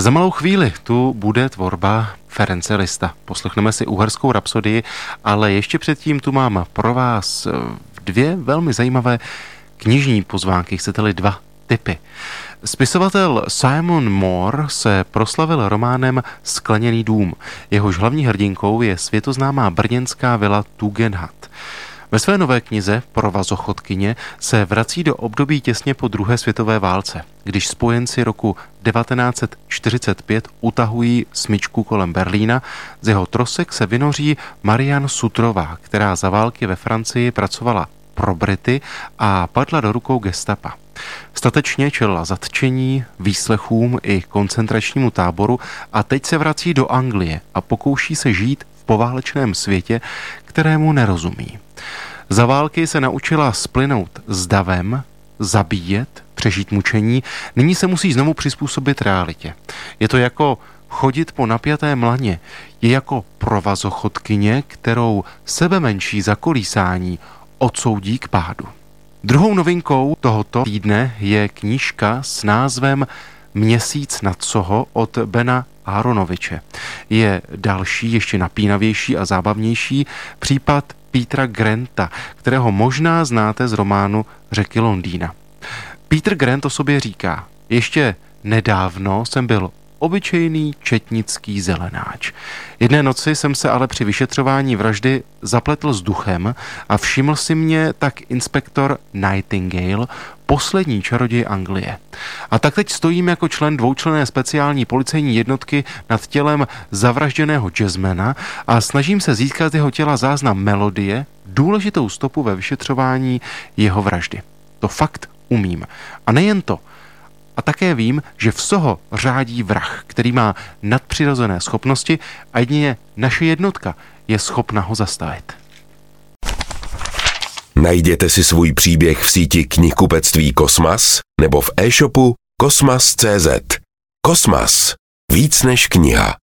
Za malou chvíli tu bude tvorba Ference Lista. Poslechneme si uherskou rapsodii, ale ještě předtím tu mám pro vás eh, dvě velmi zajímavé knižní pozvánky, chcete-li dva typy. Spisovatel Simon Moore se proslavil románem Skleněný dům. Jehož hlavní hrdinkou je světoznámá brněnská vila Tugendhat. Ve své nové knize Provazochodkyně se vrací do období těsně po druhé světové válce, když spojenci roku 1945 utahují smyčku kolem Berlína, z jeho trosek se vynoří Marian Sutrová, která za války ve Francii pracovala pro Brity a padla do rukou gestapa. Statečně čelila zatčení, výslechům i koncentračnímu táboru a teď se vrací do Anglie a pokouší se žít v poválečném světě, kterému nerozumí. Za války se naučila splynout s davem, zabíjet, přežít mučení, nyní se musí znovu přizpůsobit realitě. Je to jako chodit po napjaté mlaně, je jako provazochodkyně, kterou sebe menší zakolísání odsoudí k pádu. Druhou novinkou tohoto týdne je knížka s názvem Měsíc nad Soho od Bena Aronoviče. Je další, ještě napínavější a zábavnější případ Petra Granta, kterého možná znáte z románu Řeky Londýna. Peter Grant o sobě říká, ještě nedávno jsem byl obyčejný četnický zelenáč. Jedné noci jsem se ale při vyšetřování vraždy zapletl s duchem a všiml si mě tak inspektor Nightingale, poslední čaroděj Anglie. A tak teď stojím jako člen dvoučlené speciální policejní jednotky nad tělem zavražděného jazzmana a snažím se získat z jeho těla záznam melodie, důležitou stopu ve vyšetřování jeho vraždy. To fakt umím. A nejen to, a také vím, že v Soho řádí vrah, který má nadpřirozené schopnosti a jedině naše jednotka je schopna ho zastavit. Najděte si svůj příběh v síti knihkupectví Kosmas nebo v e-shopu kosmas.cz. Kosmas. Víc než kniha.